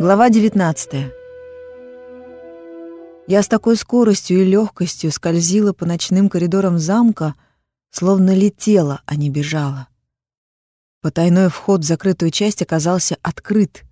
Глава 19. Я с такой скоростью и легкостью скользила по ночным коридорам замка, словно летела, а не бежала. Потайной вход в закрытую часть оказался открыт,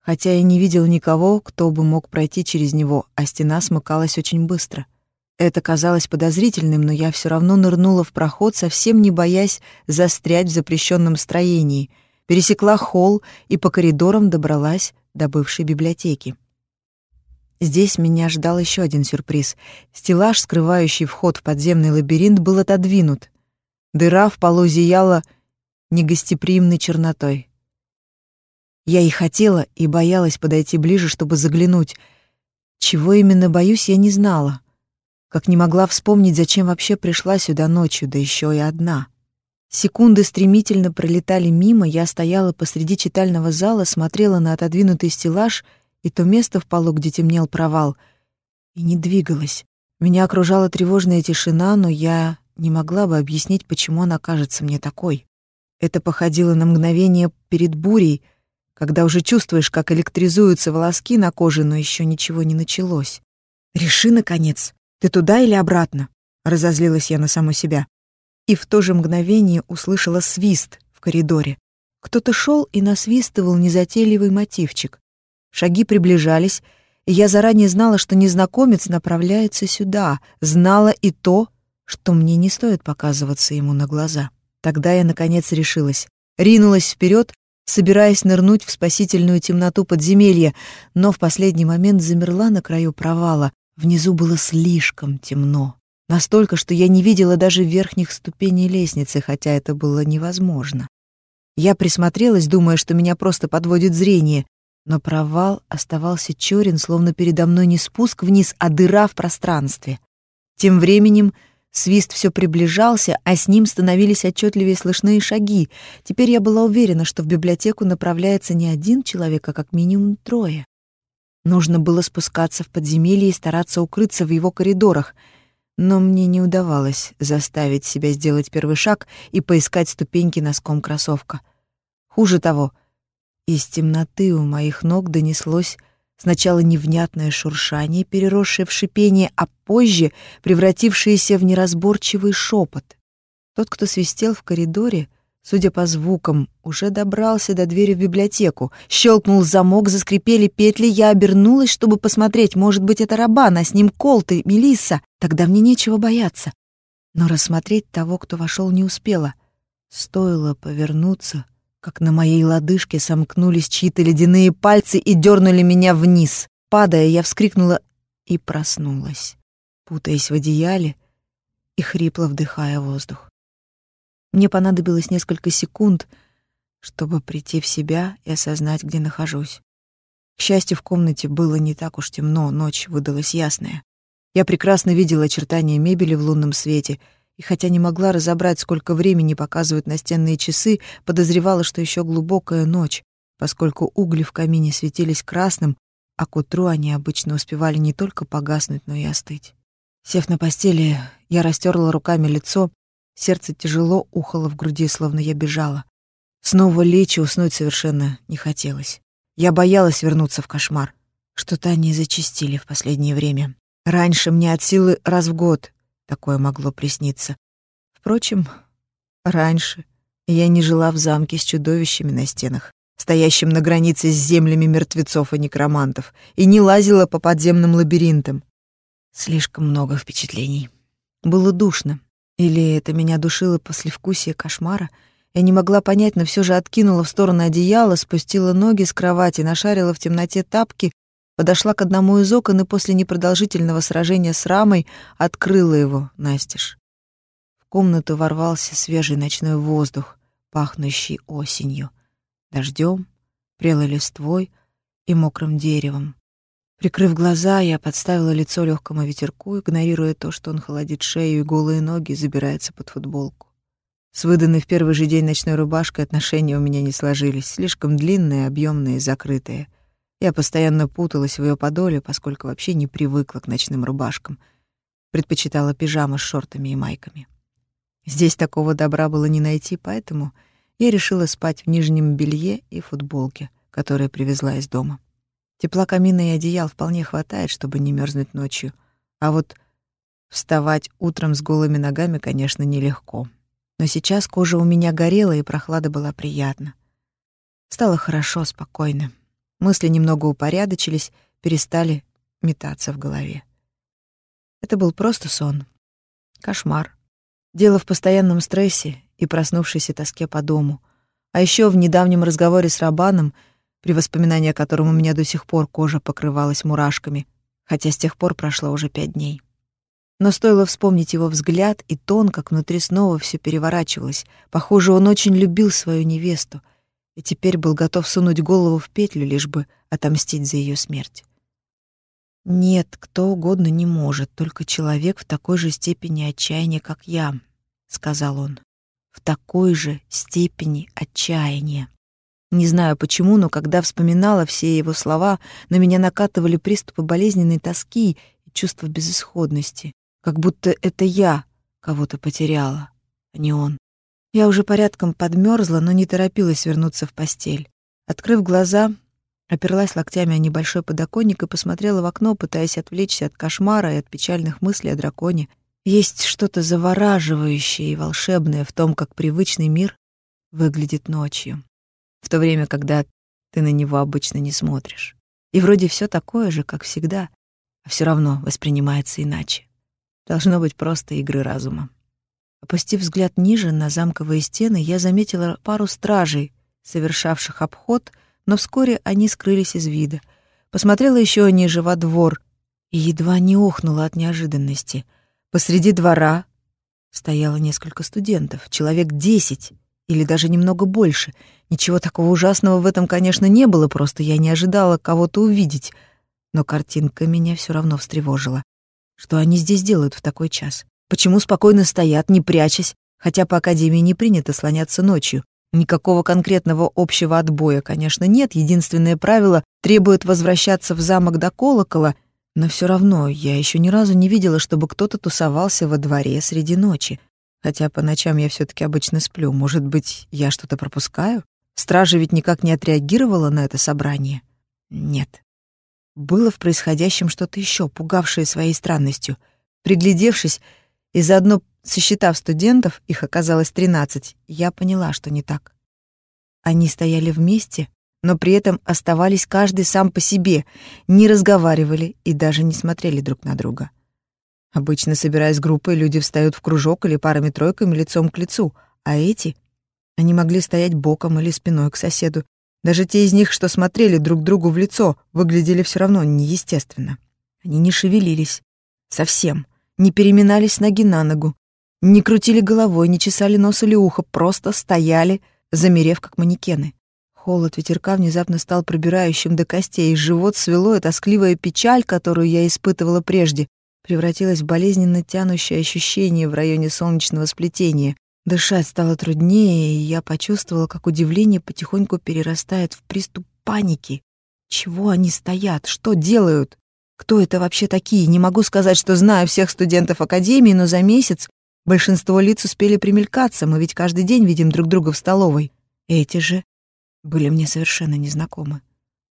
хотя я не видел никого, кто бы мог пройти через него, а стена смыкалась очень быстро. Это казалось подозрительным, но я все равно нырнула в проход, совсем не боясь застрять в запрещенном строении, пересекла холл и по коридорам добралась до бывшей библиотеки. Здесь меня ждал еще один сюрприз. Стеллаж, скрывающий вход в подземный лабиринт, был отодвинут. Дыра в полу зияла негостеприимной чернотой. Я и хотела, и боялась подойти ближе, чтобы заглянуть. Чего именно боюсь, я не знала. Как не могла вспомнить, зачем вообще пришла сюда ночью, да еще и одна. Секунды стремительно пролетали мимо, я стояла посреди читального зала, смотрела на отодвинутый стеллаж и то место в полу, где темнел провал, и не двигалась. Меня окружала тревожная тишина, но я не могла бы объяснить, почему она кажется мне такой. Это походило на мгновение перед бурей, когда уже чувствуешь, как электризуются волоски на коже, но еще ничего не началось. «Реши, наконец, ты туда или обратно?» — разозлилась я на саму себя и в то же мгновение услышала свист в коридоре. Кто-то шел и насвистывал незатейливый мотивчик. Шаги приближались, и я заранее знала, что незнакомец направляется сюда, знала и то, что мне не стоит показываться ему на глаза. Тогда я, наконец, решилась. Ринулась вперед, собираясь нырнуть в спасительную темноту подземелья, но в последний момент замерла на краю провала. Внизу было слишком темно. Настолько, что я не видела даже верхних ступеней лестницы, хотя это было невозможно. Я присмотрелась, думая, что меня просто подводит зрение, но провал оставался черен, словно передо мной не спуск вниз, а дыра в пространстве. Тем временем свист все приближался, а с ним становились отчетливее слышные шаги. Теперь я была уверена, что в библиотеку направляется не один человек, а как минимум трое. Нужно было спускаться в подземелье и стараться укрыться в его коридорах — но мне не удавалось заставить себя сделать первый шаг и поискать ступеньки носком кроссовка. Хуже того, из темноты у моих ног донеслось сначала невнятное шуршание, переросшее в шипение, а позже превратившееся в неразборчивый шепот. Тот, кто свистел в коридоре, Судя по звукам, уже добрался до двери в библиотеку. Щелкнул замок, заскрипели петли. Я обернулась, чтобы посмотреть. Может быть, это Рабан, а с ним Колты, Мелисса. Тогда мне нечего бояться. Но рассмотреть того, кто вошел, не успела. Стоило повернуться, как на моей лодыжке сомкнулись чьи-то ледяные пальцы и дернули меня вниз. Падая, я вскрикнула и проснулась, путаясь в одеяле и хрипло вдыхая воздух. Мне понадобилось несколько секунд, чтобы прийти в себя и осознать, где нахожусь. К счастью, в комнате было не так уж темно, ночь выдалась ясная. Я прекрасно видела очертания мебели в лунном свете, и хотя не могла разобрать, сколько времени показывают настенные часы, подозревала, что еще глубокая ночь, поскольку угли в камине светились красным, а к утру они обычно успевали не только погаснуть, но и остыть. Сев на постели, я растерла руками лицо Сердце тяжело ухало в груди, словно я бежала. Снова лечь и уснуть совершенно не хотелось. Я боялась вернуться в кошмар. Что-то они зачистили в последнее время. Раньше мне от силы раз в год такое могло присниться. Впрочем, раньше я не жила в замке с чудовищами на стенах, стоящим на границе с землями мертвецов и некромантов, и не лазила по подземным лабиринтам. Слишком много впечатлений. Было душно, или это меня душило послевкусие кошмара? Я не могла понять, но все же откинула в сторону одеяла, спустила ноги с кровати, нашарила в темноте тапки, подошла к одному из окон и после непродолжительного сражения с рамой открыла его настежь. В комнату ворвался свежий ночной воздух, пахнущий осенью, дождем, прелой листвой и мокрым деревом. Прикрыв глаза, я подставила лицо легкому ветерку, игнорируя то, что он холодит шею и голые ноги забирается под футболку. С выданной в первый же день ночной рубашкой отношения у меня не сложились, слишком длинные, объемные, закрытые. Я постоянно путалась в ее подоле, поскольку вообще не привыкла к ночным рубашкам. Предпочитала пижамы с шортами и майками. Здесь такого добра было не найти, поэтому я решила спать в нижнем белье и футболке, которые привезла из дома. Тепла камина и одеял вполне хватает, чтобы не мерзнуть ночью. А вот вставать утром с голыми ногами, конечно, нелегко. Но сейчас кожа у меня горела, и прохлада была приятна. Стало хорошо, спокойно. Мысли немного упорядочились, перестали метаться в голове. Это был просто сон. Кошмар. Дело в постоянном стрессе и проснувшейся тоске по дому. А еще в недавнем разговоре с Рабаном — при воспоминании о котором у меня до сих пор кожа покрывалась мурашками, хотя с тех пор прошло уже пять дней. Но стоило вспомнить его взгляд и тон, как внутри снова все переворачивалось. Похоже, он очень любил свою невесту и теперь был готов сунуть голову в петлю, лишь бы отомстить за ее смерть. «Нет, кто угодно не может, только человек в такой же степени отчаяния, как я», — сказал он. «В такой же степени отчаяния». Не знаю почему, но когда вспоминала все его слова, на меня накатывали приступы болезненной тоски и чувства безысходности, как будто это я кого-то потеряла, а не он. Я уже порядком подмерзла, но не торопилась вернуться в постель. Открыв глаза, оперлась локтями о небольшой подоконник и посмотрела в окно, пытаясь отвлечься от кошмара и от печальных мыслей о драконе. Есть что-то завораживающее и волшебное в том, как привычный мир выглядит ночью в то время, когда ты на него обычно не смотришь. И вроде все такое же, как всегда, а все равно воспринимается иначе. Должно быть просто игры разума. Опустив взгляд ниже на замковые стены, я заметила пару стражей, совершавших обход, но вскоре они скрылись из вида. Посмотрела еще ниже во двор и едва не охнула от неожиданности. Посреди двора стояло несколько студентов, человек десять, или даже немного больше. Ничего такого ужасного в этом, конечно, не было, просто я не ожидала кого-то увидеть. Но картинка меня все равно встревожила. Что они здесь делают в такой час? Почему спокойно стоят, не прячась, хотя по академии не принято слоняться ночью? Никакого конкретного общего отбоя, конечно, нет. Единственное правило требует возвращаться в замок до колокола, но все равно я еще ни разу не видела, чтобы кто-то тусовался во дворе среди ночи. Хотя по ночам я все таки обычно сплю. Может быть, я что-то пропускаю? Стража ведь никак не отреагировала на это собрание. Нет. Было в происходящем что-то еще, пугавшее своей странностью. Приглядевшись и заодно сосчитав студентов, их оказалось тринадцать, я поняла, что не так. Они стояли вместе, но при этом оставались каждый сам по себе, не разговаривали и даже не смотрели друг на друга. Обычно, собираясь группой, люди встают в кружок или парами-тройками лицом к лицу, а эти... Они могли стоять боком или спиной к соседу. Даже те из них, что смотрели друг другу в лицо, выглядели все равно неестественно. Они не шевелились. Совсем. Не переминались ноги на ногу. Не крутили головой, не чесали нос или ухо, просто стояли, замерев как манекены. Холод ветерка внезапно стал пробирающим до костей, живот свело, и тоскливая печаль, которую я испытывала прежде, превратилось в болезненно тянущее ощущение в районе солнечного сплетения. Дышать стало труднее, и я почувствовала, как удивление потихоньку перерастает в приступ паники. Чего они стоят? Что делают? Кто это вообще такие? Не могу сказать, что знаю всех студентов академии, но за месяц большинство лиц успели примелькаться, мы ведь каждый день видим друг друга в столовой. Эти же были мне совершенно незнакомы.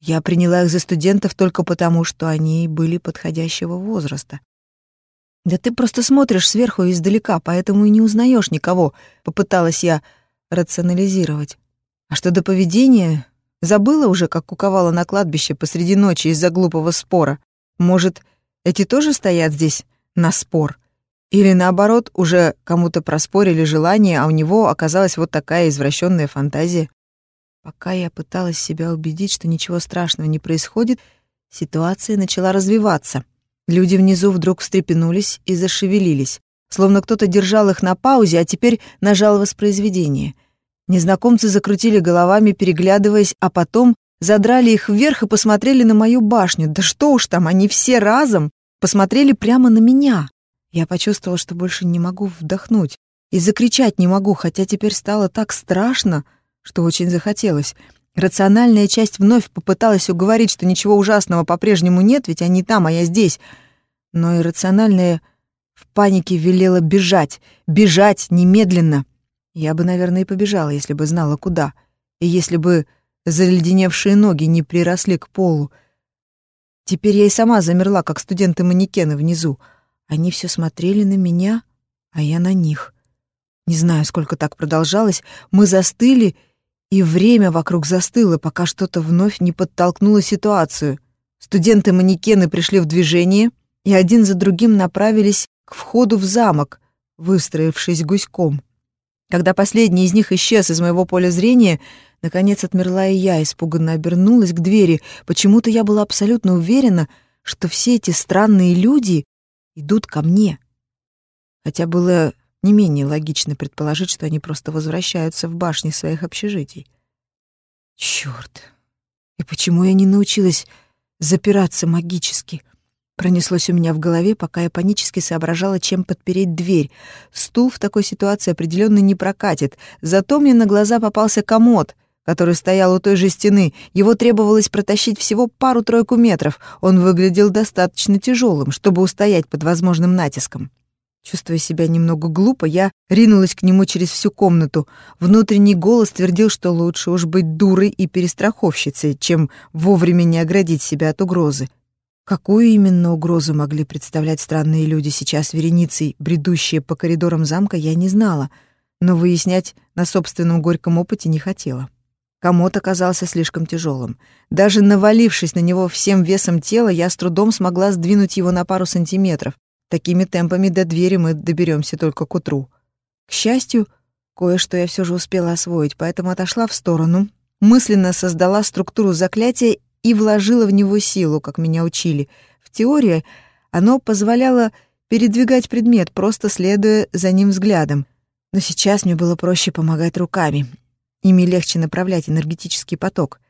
Я приняла их за студентов только потому, что они были подходящего возраста. «Да ты просто смотришь сверху и издалека, поэтому и не узнаешь никого», — попыталась я рационализировать. А что до поведения, забыла уже, как куковала на кладбище посреди ночи из-за глупого спора. Может, эти тоже стоят здесь на спор? Или наоборот, уже кому-то проспорили желание, а у него оказалась вот такая извращенная фантазия? Пока я пыталась себя убедить, что ничего страшного не происходит, ситуация начала развиваться — Люди внизу вдруг встрепенулись и зашевелились, словно кто-то держал их на паузе, а теперь нажал воспроизведение. Незнакомцы закрутили головами, переглядываясь, а потом задрали их вверх и посмотрели на мою башню. Да что уж там, они все разом посмотрели прямо на меня. Я почувствовала, что больше не могу вдохнуть и закричать не могу, хотя теперь стало так страшно, что очень захотелось. Рациональная часть вновь попыталась уговорить, что ничего ужасного по-прежнему нет, ведь они там, а я здесь. Но иррациональная в панике велела бежать, бежать немедленно. Я бы, наверное, и побежала, если бы знала, куда. И если бы заледеневшие ноги не приросли к полу. Теперь я и сама замерла, как студенты-манекены внизу. Они все смотрели на меня, а я на них. Не знаю, сколько так продолжалось. Мы застыли, и время вокруг застыло, пока что-то вновь не подтолкнуло ситуацию. Студенты-манекены пришли в движение, и один за другим направились к входу в замок, выстроившись гуськом. Когда последний из них исчез из моего поля зрения, наконец отмерла и я, испуганно обернулась к двери. Почему-то я была абсолютно уверена, что все эти странные люди идут ко мне. Хотя было не менее логично предположить, что они просто возвращаются в башни своих общежитий. Чёрт! И почему я не научилась запираться магически? Пронеслось у меня в голове, пока я панически соображала, чем подпереть дверь. Стул в такой ситуации определенно не прокатит. Зато мне на глаза попался комод, который стоял у той же стены. Его требовалось протащить всего пару-тройку метров. Он выглядел достаточно тяжелым, чтобы устоять под возможным натиском. Чувствуя себя немного глупо, я ринулась к нему через всю комнату. Внутренний голос твердил, что лучше уж быть дурой и перестраховщицей, чем вовремя не оградить себя от угрозы. Какую именно угрозу могли представлять странные люди сейчас вереницей, бредущие по коридорам замка, я не знала, но выяснять на собственном горьком опыте не хотела. Комод оказался слишком тяжелым. Даже навалившись на него всем весом тела, я с трудом смогла сдвинуть его на пару сантиметров. Такими темпами до двери мы доберемся только к утру. К счастью, кое-что я все же успела освоить, поэтому отошла в сторону, мысленно создала структуру заклятия и вложила в него силу, как меня учили. В теории оно позволяло передвигать предмет, просто следуя за ним взглядом. Но сейчас мне было проще помогать руками. Ими легче направлять энергетический поток.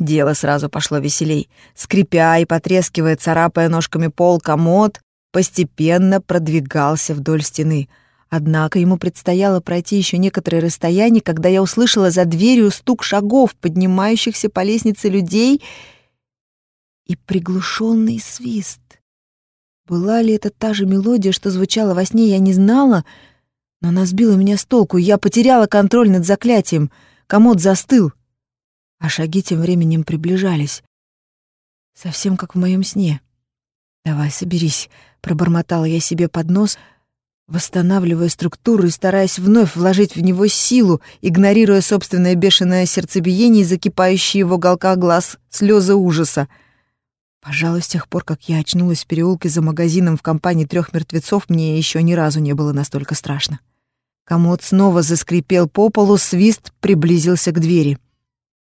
Дело сразу пошло веселей. Скрипя и потрескивая, царапая ножками пол, комод постепенно продвигался вдоль стены. Однако ему предстояло пройти еще некоторое расстояние, когда я услышала за дверью стук шагов, поднимающихся по лестнице людей, и приглушенный свист. Была ли это та же мелодия, что звучала во сне, я не знала, но она сбила меня с толку, я потеряла контроль над заклятием. Комод застыл, а шаги тем временем приближались. Совсем как в моем сне. «Давай, соберись», — пробормотала я себе под нос — восстанавливая структуру и стараясь вновь вложить в него силу, игнорируя собственное бешеное сердцебиение и закипающие в уголках глаз слезы ужаса. Пожалуй, с тех пор, как я очнулась в переулке за магазином в компании трех мертвецов, мне еще ни разу не было настолько страшно. Комод снова заскрипел по полу, свист приблизился к двери.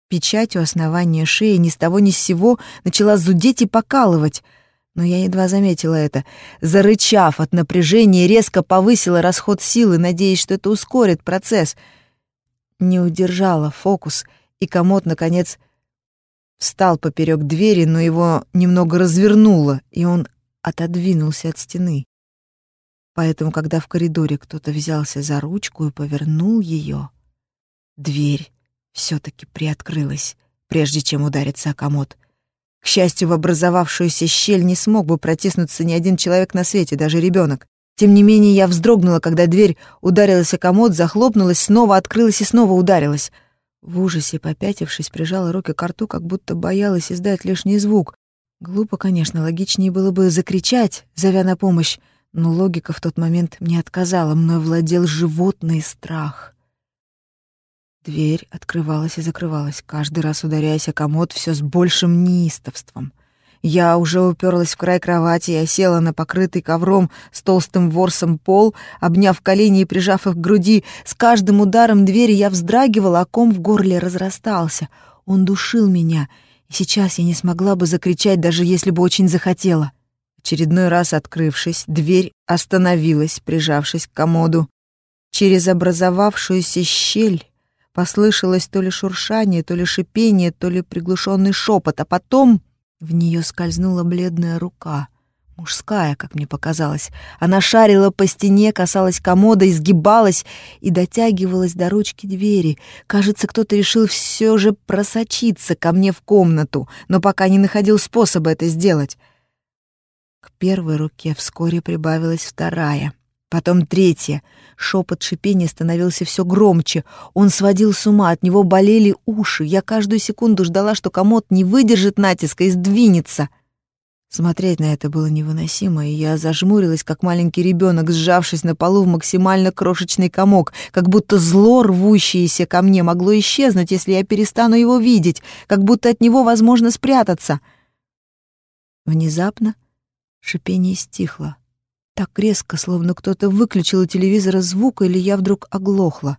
Печать у основания шеи ни с того ни с сего начала зудеть и покалывать — но я едва заметила это. Зарычав от напряжения, резко повысила расход силы, надеясь, что это ускорит процесс. Не удержала фокус, и комод, наконец, встал поперек двери, но его немного развернуло, и он отодвинулся от стены. Поэтому, когда в коридоре кто-то взялся за ручку и повернул ее, дверь все таки приоткрылась, прежде чем удариться о комод — к счастью, в образовавшуюся щель не смог бы протиснуться ни один человек на свете, даже ребенок. Тем не менее, я вздрогнула, когда дверь ударилась о комод, захлопнулась, снова открылась и снова ударилась. В ужасе, попятившись, прижала руки к рту, как будто боялась издать лишний звук. Глупо, конечно, логичнее было бы закричать, зовя на помощь, но логика в тот момент мне отказала, мной владел животный страх. Дверь открывалась и закрывалась, каждый раз ударяясь о комод все с большим неистовством. Я уже уперлась в край кровати и осела на покрытый ковром с толстым ворсом пол, обняв колени и прижав их к груди. С каждым ударом двери я вздрагивала, а ком в горле разрастался. Он душил меня, и сейчас я не смогла бы закричать, даже если бы очень захотела. Очередной раз открывшись, дверь остановилась, прижавшись к комоду. Через образовавшуюся щель Послышалось то ли шуршание, то ли шипение, то ли приглушенный шепот, а потом в нее скользнула бледная рука. Мужская, как мне показалось. Она шарила по стене, касалась комода, изгибалась и дотягивалась до ручки двери. Кажется, кто-то решил все же просочиться ко мне в комнату, но пока не находил способа это сделать. К первой руке вскоре прибавилась вторая — Потом третье. Шепот шипения становился все громче. Он сводил с ума, от него болели уши. Я каждую секунду ждала, что комод не выдержит натиска и сдвинется. Смотреть на это было невыносимо, и я зажмурилась, как маленький ребенок, сжавшись на полу в максимально крошечный комок, как будто зло, рвущееся ко мне, могло исчезнуть, если я перестану его видеть, как будто от него возможно спрятаться. Внезапно шипение стихло. Так резко, словно кто-то выключил у телевизора звук, или я вдруг оглохла.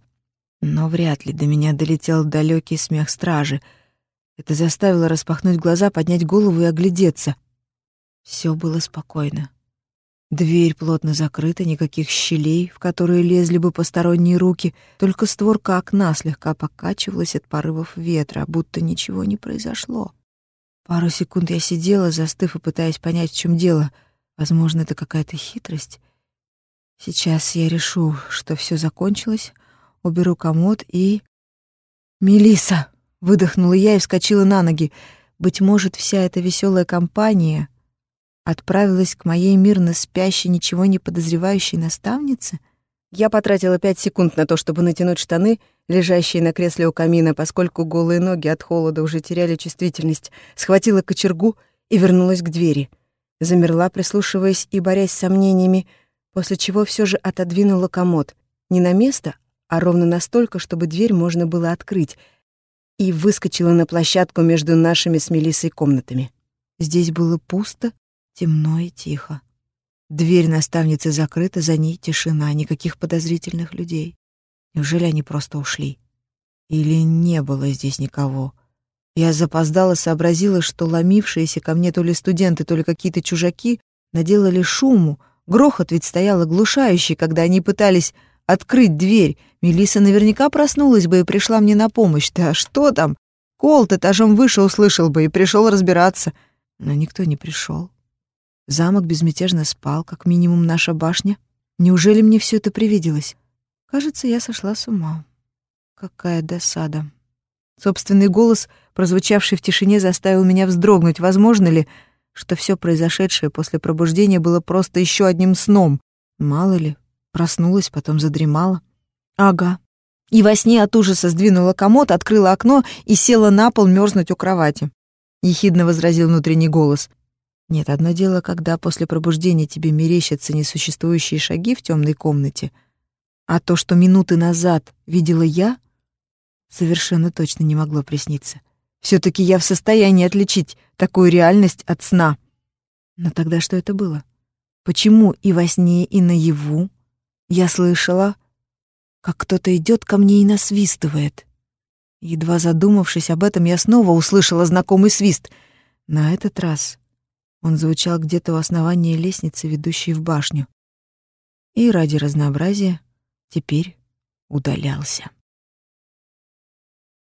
Но вряд ли до меня долетел далекий смех стражи. Это заставило распахнуть глаза, поднять голову и оглядеться — все было спокойно. Дверь плотно закрыта, никаких щелей, в которые лезли бы посторонние руки, только створка окна слегка покачивалась от порывов ветра, будто ничего не произошло. Пару секунд я сидела, застыв и пытаясь понять, в чем дело. Возможно, это какая-то хитрость. Сейчас я решу, что все закончилось, уберу комод и... Мелиса! выдохнула я и вскочила на ноги. Быть может, вся эта веселая компания отправилась к моей мирно спящей, ничего не подозревающей наставнице? Я потратила пять секунд на то, чтобы натянуть штаны, лежащие на кресле у камина, поскольку голые ноги от холода уже теряли чувствительность, схватила кочергу и вернулась к двери. Замерла, прислушиваясь и борясь с сомнениями, после чего все же отодвинула комод. Не на место, а ровно настолько, чтобы дверь можно было открыть, и выскочила на площадку между нашими с Мелиссой комнатами. Здесь было пусто Темно и тихо. Дверь наставницы закрыта, за ней тишина, никаких подозрительных людей. Неужели они просто ушли? Или не было здесь никого? Я запоздала, сообразила, что ломившиеся ко мне то ли студенты, то ли какие-то чужаки наделали шуму. Грохот ведь стоял оглушающий, когда они пытались открыть дверь. Мелиса наверняка проснулась бы и пришла мне на помощь. Да что там? Колт этажом выше услышал бы и пришел разбираться. Но никто не пришел. Замок безмятежно спал, как минимум наша башня. Неужели мне все это привиделось? Кажется, я сошла с ума. Какая досада. Собственный голос, прозвучавший в тишине, заставил меня вздрогнуть. Возможно ли, что все произошедшее после пробуждения было просто еще одним сном? Мало ли, проснулась, потом задремала. Ага. И во сне от ужаса сдвинула комод, открыла окно и села на пол мерзнуть у кровати. Ехидно возразил внутренний голос. Нет, одно дело, когда после пробуждения тебе мерещатся несуществующие шаги в темной комнате, а то, что минуты назад видела я, совершенно точно не могло присниться. все таки я в состоянии отличить такую реальность от сна. Но тогда что это было? Почему и во сне, и наяву я слышала, как кто-то идет ко мне и насвистывает? Едва задумавшись об этом, я снова услышала знакомый свист. На этот раз он звучал где-то у основания лестницы, ведущей в башню. И ради разнообразия теперь удалялся.